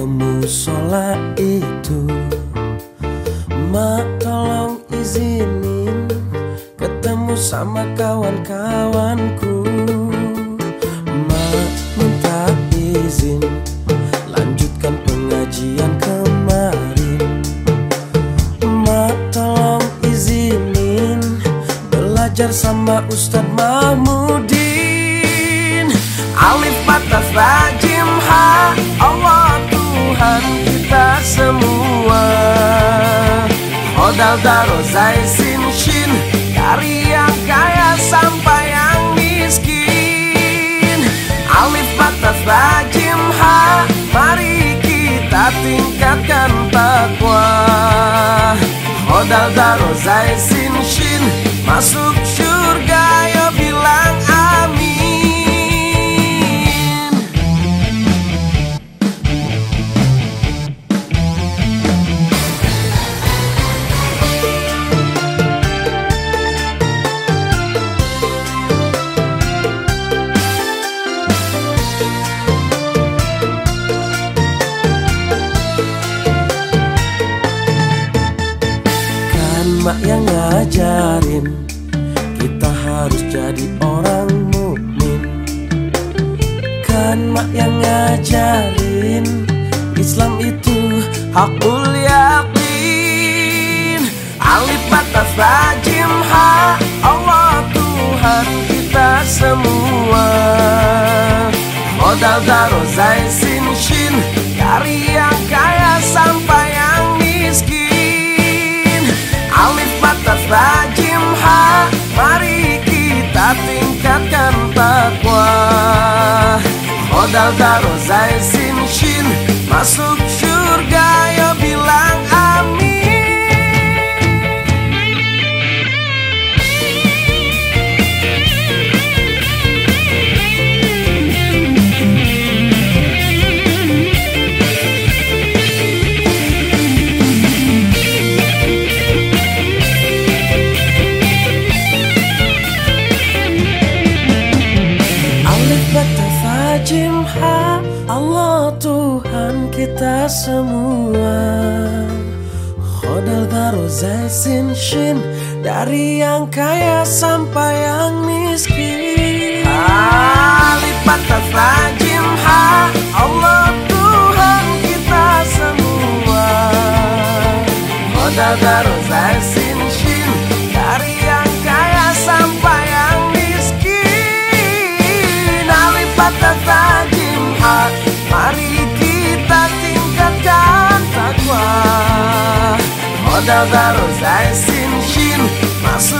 ke musola itu. Mak tolong izinin Ketemu sama kawan-kawanku. Mak minta izin Lanjutkan pengajian kemarin. Mak tolong izinin Belajar sama Ustadz Mahmudin. Alif batas rajim Modal daro zai sin shin Dari yang kaya sampai yang miskin. Alif batas rajim ha Mari kita tingkatkan takwa. Modal daro zai sin shin Masuk surga mak yang ngajarin Kita harus jadi orang mukmin. Kan mak yang ngajarin Islam itu hakul Batas rajim ha Mari kita tingkatkan takwa. Modal daro zai sin shin Masuk batas rajim ha Allah Tuhan kita semua. Khodal daro zai sin shin Dari yang kaya sampai yang miskin. Alif batas rajim ha Allah Tuhan kita semua. Khodal daro da da rozaisin hin masu